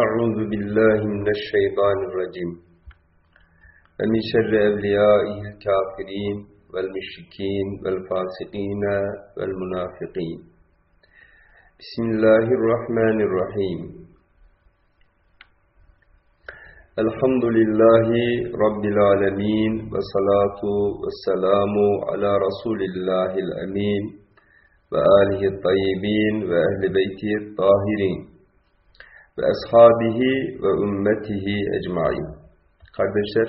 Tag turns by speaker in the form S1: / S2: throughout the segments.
S1: أعوذ بالله من الشيطان الرجيم. ومن شر أوليائه الكافرين والمشركين والفاسقين والمنافقين. بسم الله الرحمن الرحيم. الحمد لله رب العالمين والصلاة والسلام على رسول الله الأمين وآله الطيبين وأهل بيته الطاهرين. Ve ashabihi ve ümmetihi ecmain. Kardeşler,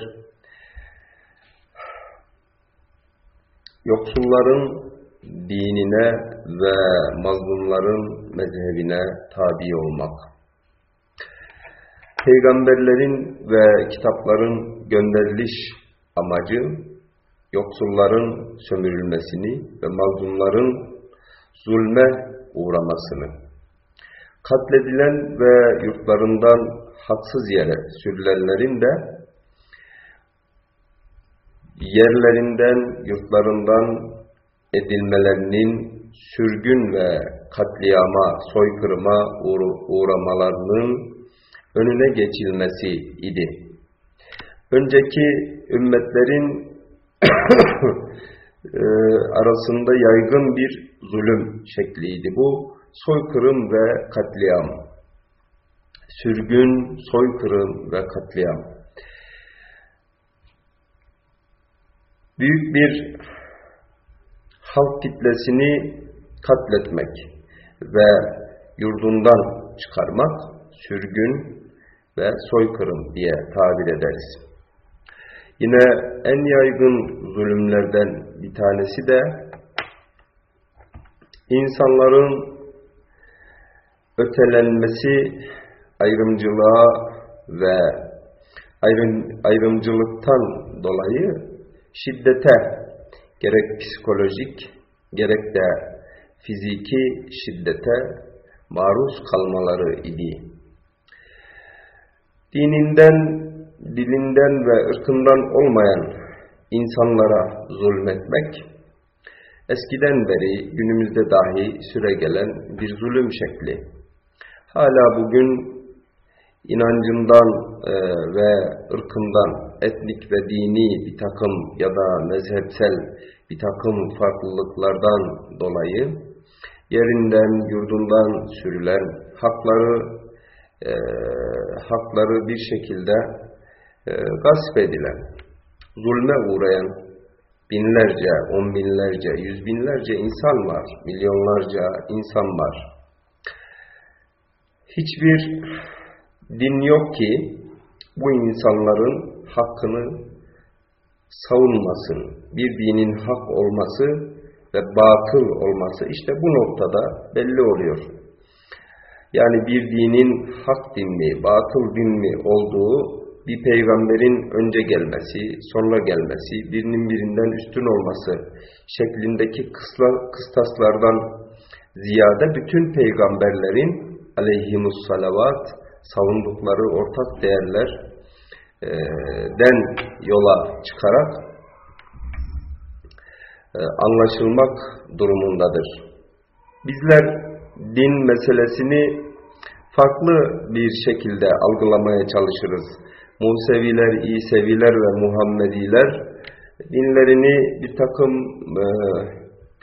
S1: yoksulların dinine ve mazlumların mezhebine tabi olmak. Peygamberlerin ve kitapların gönderiliş amacı, yoksulların sömürülmesini ve mazlumların zulme uğramasını katledilen ve yurtlarından haksız yere sürülenlerin de yerlerinden, yurtlarından edilmelerinin sürgün ve katliama, soykırıma uğramalarının önüne geçilmesi idi. Önceki ümmetlerin arasında yaygın bir zulüm şekliydi bu soykırım ve katliam. Sürgün, soykırım ve katliam. Büyük bir halk kitlesini katletmek ve yurdundan çıkarmak sürgün ve soykırım diye tabir ederiz. Yine en yaygın zulümlerden bir tanesi de insanların ötelenmesi ayrımcılığa ve ayrım, ayrımcılıktan dolayı şiddete gerek psikolojik gerek de fiziki şiddete maruz kalmaları idi. Dininden, dilinden ve ırkından olmayan insanlara zulmetmek, eskiden beri günümüzde dahi süre gelen bir zulüm şekli. Hala bugün inancından e, ve ırkından, etnik ve dini bir takım ya da mezhepsel bir takım farklılıklardan dolayı yerinden, yurdundan sürülen hakları e, hakları bir şekilde e, gasp edilen, zulme uğrayan binlerce, on binlerce, yüz binlerce insan var, milyonlarca insan var hiçbir din yok ki bu insanların hakkını savunmasın. Bir dinin hak olması ve batıl olması işte bu noktada belli oluyor. Yani bir dinin hak din mi, batıl din mi olduğu bir peygamberin önce gelmesi, sonra gelmesi, birinin birinden üstün olması şeklindeki kıstaslardan ziyade bütün peygamberlerin aleyhimus salavat savundukları ortak değerler e, yola çıkarak e, anlaşılmak durumundadır. Bizler din meselesini farklı bir şekilde algılamaya çalışırız. Museviler, İseviler ve Muhammediler dinlerini bir takım e,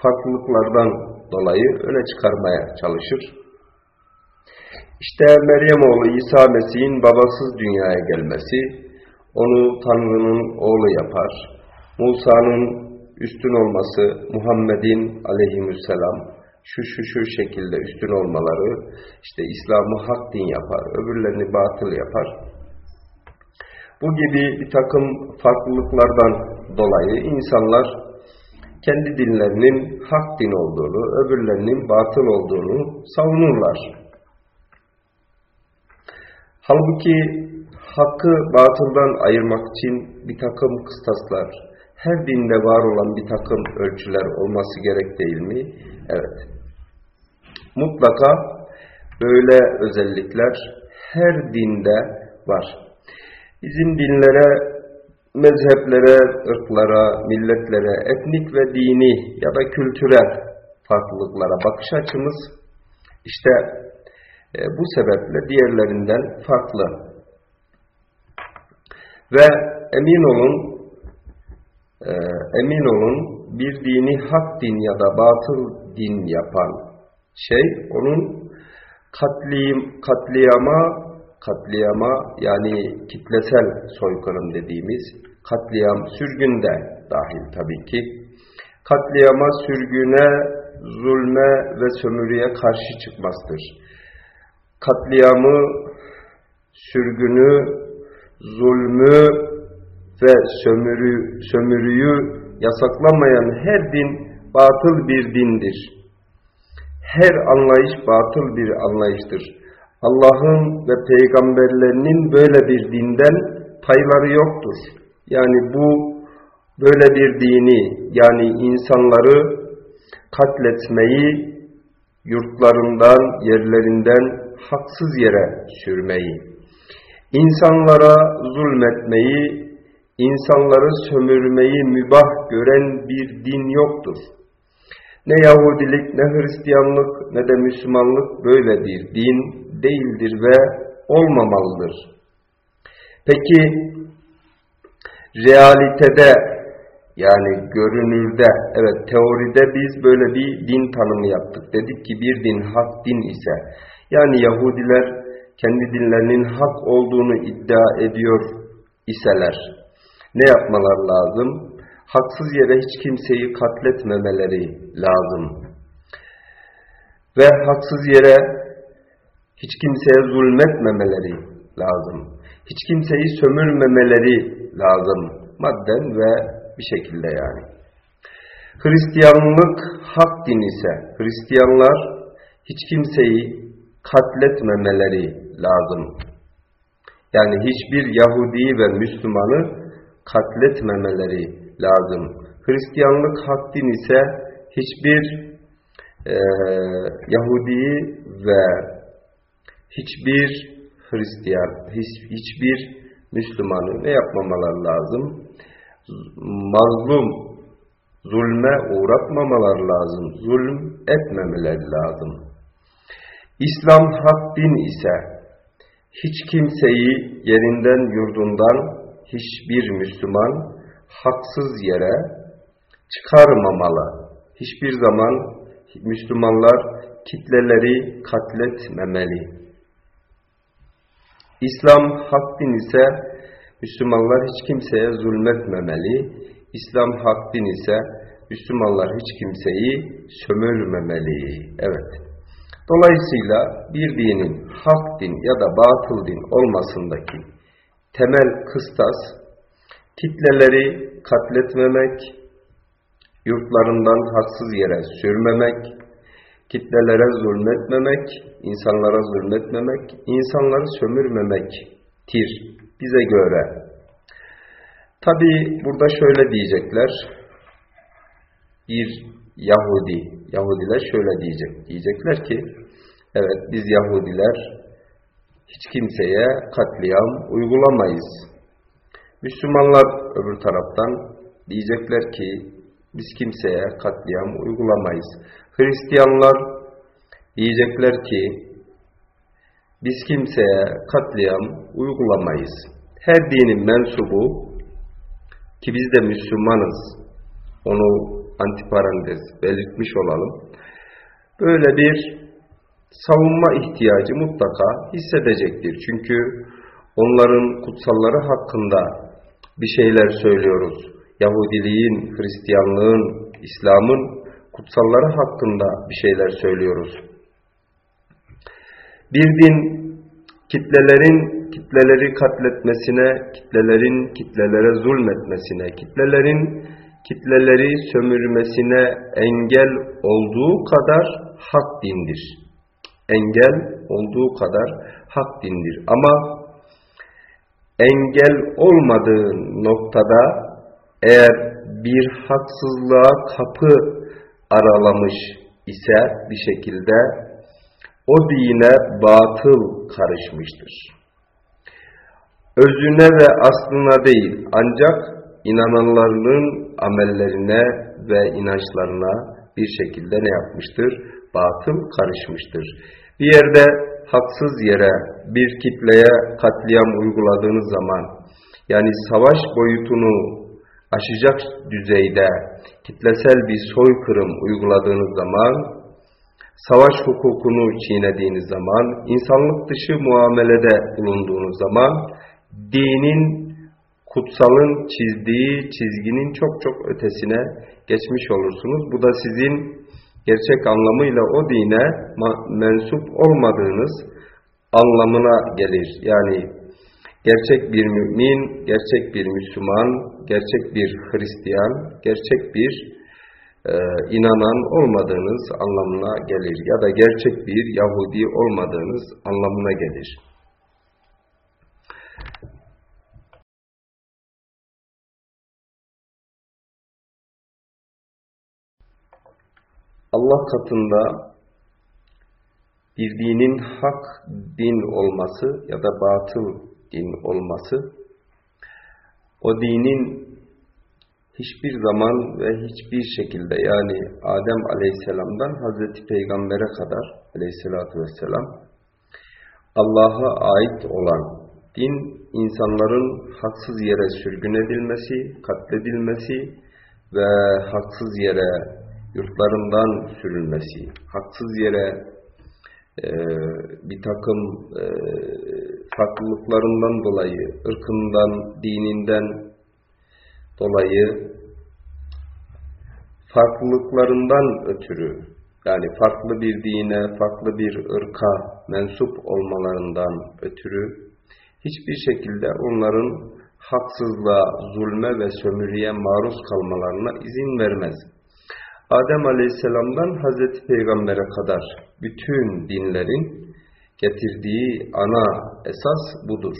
S1: farklılıklardan dolayı öne çıkarmaya çalışır. İşte Meryem oğlu İsa Mesih'in babasız dünyaya gelmesi, onu Tanrı'nın oğlu yapar. Musa'nın üstün olması, Muhammed'in aleyhisselam, şu şu şu şekilde üstün olmaları, işte İslam'ı hak din yapar, öbürlerini batıl yapar. Bu gibi bir takım farklılıklardan dolayı insanlar kendi dinlerinin hak din olduğunu, öbürlerinin batıl olduğunu savunurlar. Halbuki hakkı batıldan ayırmak için bir takım kıstaslar, her dinde var olan bir takım ölçüler olması gerek değil mi? Evet. Mutlaka böyle özellikler her dinde var. Bizim dinlere, mezheplere, ırklara, milletlere, etnik ve dini ya da kültürel farklılıklara bakış açımız işte E, bu sebeple diğerlerinden farklı. Ve emin olun, e, emin olun bir dini hak din ya da batıl din yapan şey onun katliam, katliama katliama yani kitlesel soykırım dediğimiz katliam sürgünde dahil tabii ki katliama, sürgüne, zulme ve sömürüye karşı çıkmasıdır. Katliamı, sürgünü, zulmü ve sömürü, sömürüyü yasaklamayan her din batıl bir dindir. Her anlayış batıl bir anlayıştır. Allah'ın ve peygamberlerinin böyle bir dinden payları yoktur. Yani bu böyle bir dini yani insanları katletmeyi, yurtlarından, yerlerinden haksız yere sürmeyi, insanlara zulmetmeyi, insanları sömürmeyi mübah gören bir din yoktur. Ne Yahudilik, ne Hristiyanlık, ne de Müslümanlık böyle bir din değildir ve olmamalıdır. Peki, realitede yani görünürde, evet teoride biz böyle bir din tanımı yaptık. Dedik ki bir din hak din ise, yani Yahudiler kendi dinlerinin hak olduğunu iddia ediyor iseler, ne yapmalar lazım? Haksız yere hiç kimseyi katletmemeleri lazım. Ve haksız yere hiç kimseye zulmetmemeleri lazım. Hiç kimseyi sömürmemeleri lazım. Madden ve bir şekilde yani. Hristiyanlık hak din ise Hristiyanlar hiç kimseyi katletmemeleri lazım. Yani hiçbir Yahudi ve Müslümanı katletmemeleri lazım. Hristiyanlık hak ise hiçbir e, Yahudi'yi ve hiçbir Hristiyan, hiç, hiçbir Müslümanı ne yapmamalar lazım? mazlum zulme uğratmamalar lazım. Zulm etmemeleri lazım. İslam hak din ise hiç kimseyi yerinden yurdundan hiçbir Müslüman haksız yere çıkarmamalı. Hiçbir zaman Müslümanlar kitleleri katletmemeli. İslam hak din ise Müslümanlar hiç kimseye zulmetmemeli. İslam hak din ise Müslümanlar hiç kimseyi sömürmemeli. Evet. Dolayısıyla bir dinin hak din ya da batıl din olmasındaki temel kıstas kitleleri katletmemek, yurtlarından haksız yere sürmemek, kitlelere zulmetmemek, insanlara zulmetmemek, insanları sömürmemektir bize göre. Tabi burada şöyle diyecekler. Bir Yahudi, Yahudiler şöyle diyecek. Diyecekler ki, evet biz Yahudiler hiç kimseye katliam uygulamayız. Müslümanlar öbür taraftan diyecekler ki, biz kimseye katliam uygulamayız. Hristiyanlar diyecekler ki, biz kimseye katliam uygulamayız. Her dinin mensubu ki biz de Müslümanız onu antiparantez belirtmiş olalım. Böyle bir savunma ihtiyacı mutlaka hissedecektir. Çünkü onların kutsalları hakkında bir şeyler söylüyoruz. Yahudiliğin, Hristiyanlığın, İslam'ın kutsalları hakkında bir şeyler söylüyoruz. Bir din kitlelerin kitleleri katletmesine, kitlelerin kitlelere zulmetmesine, kitlelerin kitleleri sömürmesine engel olduğu kadar hak dindir. Engel olduğu kadar hak dindir. Ama engel olmadığı noktada eğer bir haksızlığa kapı aralamış ise bir şekilde o dine batıl karışmıştır. Özüne ve aslına değil ancak inananlarının amellerine ve inançlarına bir şekilde ne yapmıştır? Batıl karışmıştır. Bir yerde haksız yere bir kitleye katliam uyguladığınız zaman, yani savaş boyutunu aşacak düzeyde kitlesel bir soykırım uyguladığınız zaman, savaş hukukunu çiğnediğiniz zaman, insanlık dışı muamelede bulunduğunuz zaman, dinin, kutsalın çizdiği çizginin çok çok ötesine geçmiş olursunuz. Bu da sizin gerçek anlamıyla o dine mensup olmadığınız anlamına gelir. Yani gerçek bir mümin, gerçek bir Müslüman, gerçek bir Hristiyan, gerçek bir e, inanan olmadığınız anlamına gelir. Ya da gerçek bir Yahudi olmadığınız anlamına gelir. Allah katında bir dinin hak din olması ya da batıl din olması, o dinin hiçbir zaman ve hiçbir şekilde yani Adem aleyhisselamdan Hazreti Peygamber'e kadar aleyhissalatü vesselam Allah'a ait olan din insanların haksız yere sürgün edilmesi, katledilmesi ve haksız yere yurtlarından sürülmesi, haksız yere e, bir takım e, farklılıklarından dolayı, ırkından, dininden dolayı farklılıklarından ötürü, yani farklı bir dine, farklı bir ırka mensup olmalarından ötürü hiçbir şekilde onların haksızlığa, zulme ve sömürüye maruz kalmalarına izin vermez. Adem Aleyhisselam'dan Hazreti Peygamber'e kadar bütün dinlerin getirdiği ana esas budur.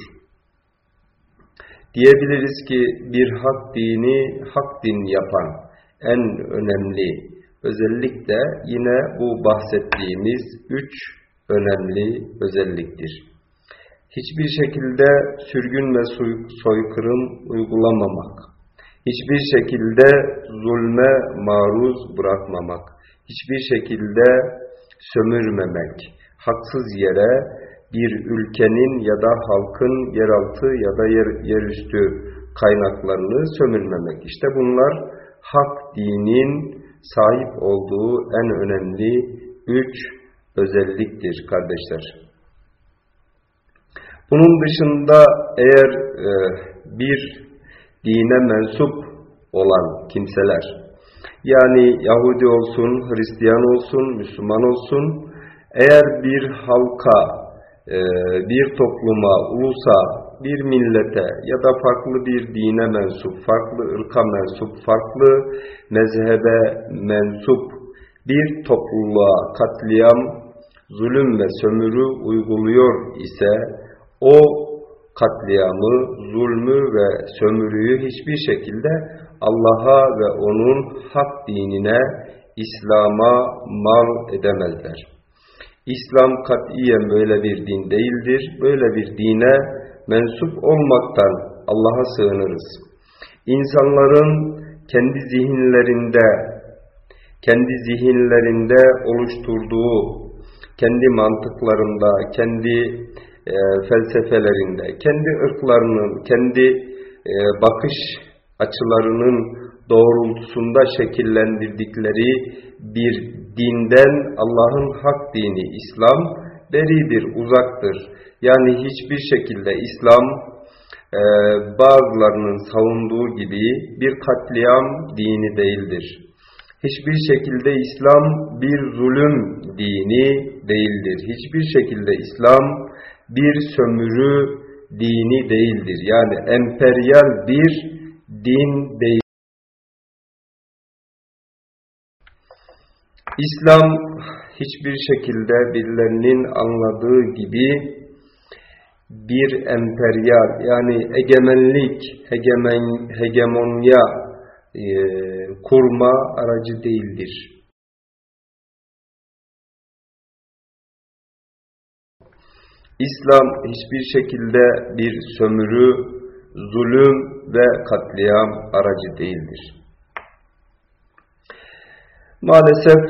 S1: Diyebiliriz ki bir hak dini hak din yapan en önemli özellik de yine bu bahsettiğimiz üç önemli özelliktir. Hiçbir şekilde sürgün ve soykırım uygulamamak, hiçbir şekilde zulme maruz bırakmamak, hiçbir şekilde sömürmemek, haksız yere bir ülkenin ya da halkın yeraltı ya da yer, yerüstü kaynaklarını sömürmemek. İşte bunlar hak dinin sahip olduğu en önemli üç özelliktir kardeşler. Bunun dışında eğer e, bir dine mensup olan kimseler, yani Yahudi olsun, Hristiyan olsun, Müslüman olsun, eğer bir halka, e, bir topluma, ulusa, bir millete ya da farklı bir dine mensup, farklı ırka mensup, farklı mezhebe mensup bir topluluğa katliam, zulüm ve sömürü uyguluyor ise o katliamı, zulmü ve sömürüyü hiçbir şekilde Allah'a ve onun hak dinine, İslam'a mal edemezler. İslam katiyen böyle bir din değildir. Böyle bir dine mensup olmaktan Allah'a sığınırız. İnsanların kendi zihinlerinde, kendi zihinlerinde oluşturduğu, kendi mantıklarında, kendi e, felsefelerinde, kendi ırklarının, kendi e, bakış açılarının doğrultusunda şekillendirdikleri bir dinden Allah'ın hak dini İslam beridir, uzaktır. Yani hiçbir şekilde İslam e, bazılarının savunduğu gibi bir katliam dini değildir. Hiçbir şekilde İslam bir zulüm dini değildir. Hiçbir şekilde İslam bir sömürü dini değildir. Yani emperyal bir din değil. İslam hiçbir şekilde birilerinin anladığı gibi bir emperyal yani egemenlik, hegemen, hegemonya e, kurma aracı değildir. İslam hiçbir şekilde bir sömürü, zulüm ve katliam aracı değildir. Maalesef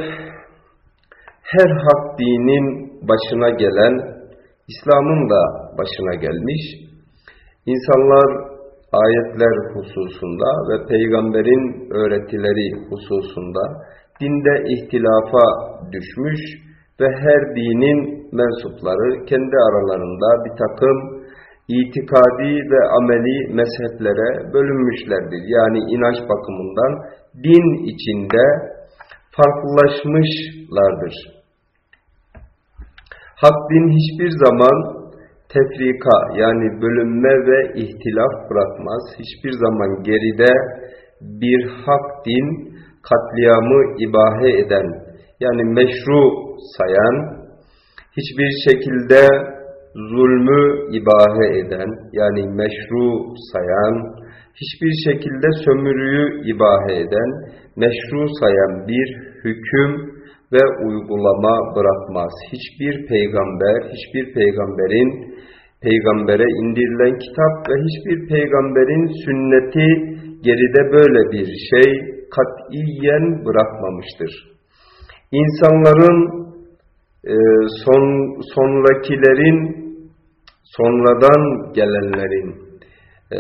S1: her hak dinin başına gelen İslam'ın da başına gelmiş. İnsanlar ayetler hususunda ve peygamberin öğretileri hususunda dinde ihtilafa düşmüş ve her dinin mensupları kendi aralarında bir takım itikadi ve ameli mezheplere bölünmüşlerdir. Yani inanç bakımından din içinde farklılaşmışlardır. Hak din hiçbir zaman tefrika yani bölünme ve ihtilaf bırakmaz. Hiçbir zaman geride bir hak din katliamı ibahe eden yani meşru sayan, hiçbir şekilde zulmü ibahe eden yani meşru sayan, hiçbir şekilde sömürüyü ibahe eden, meşru sayan bir hüküm ve uygulama bırakmaz. Hiçbir peygamber, hiçbir peygamberin peygambere indirilen kitap ve hiçbir peygamberin sünneti geride böyle bir şey katiyen bırakmamıştır. İnsanların e, son sonrakilerin sonradan gelenlerin e,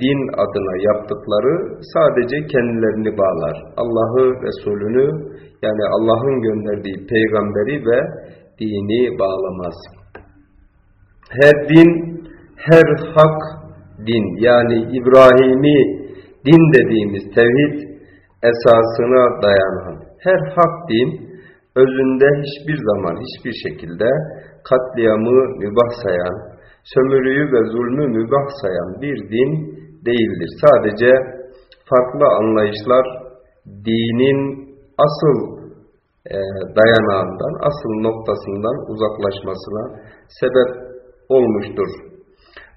S1: din adına yaptıkları sadece kendilerini bağlar. Allah'ı Resulünü yani Allah'ın gönderdiği peygamberi ve dini bağlamaz. Her din, her hak din yani İbrahimi din dediğimiz tevhid esasına dayanan her hak din özünde hiçbir zaman hiçbir şekilde katliamı mübah sayan, sömürüyü ve zulmü mübah sayan bir din değildir. Sadece farklı anlayışlar dinin asıl e, dayanağından, asıl noktasından uzaklaşmasına sebep olmuştur.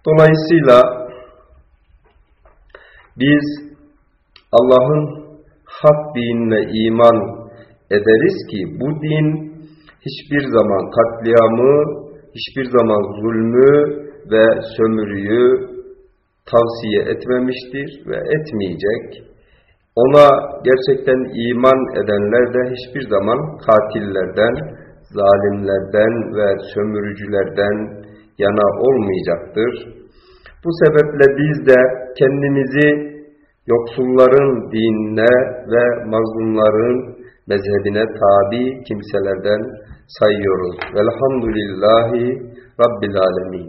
S1: Dolayısıyla biz Allah'ın hak dinine iman ederiz ki bu din hiçbir zaman katliamı, hiçbir zaman zulmü ve sömürüyü tavsiye etmemiştir ve etmeyecek. Ona gerçekten iman edenler de hiçbir zaman katillerden, zalimlerden ve sömürücülerden yana olmayacaktır. Bu sebeple biz de kendimizi yoksulların dinine ve mazlumların mezhebine tabi kimselerden sayıyoruz. Velhamdülillahi Rabbil Alemin.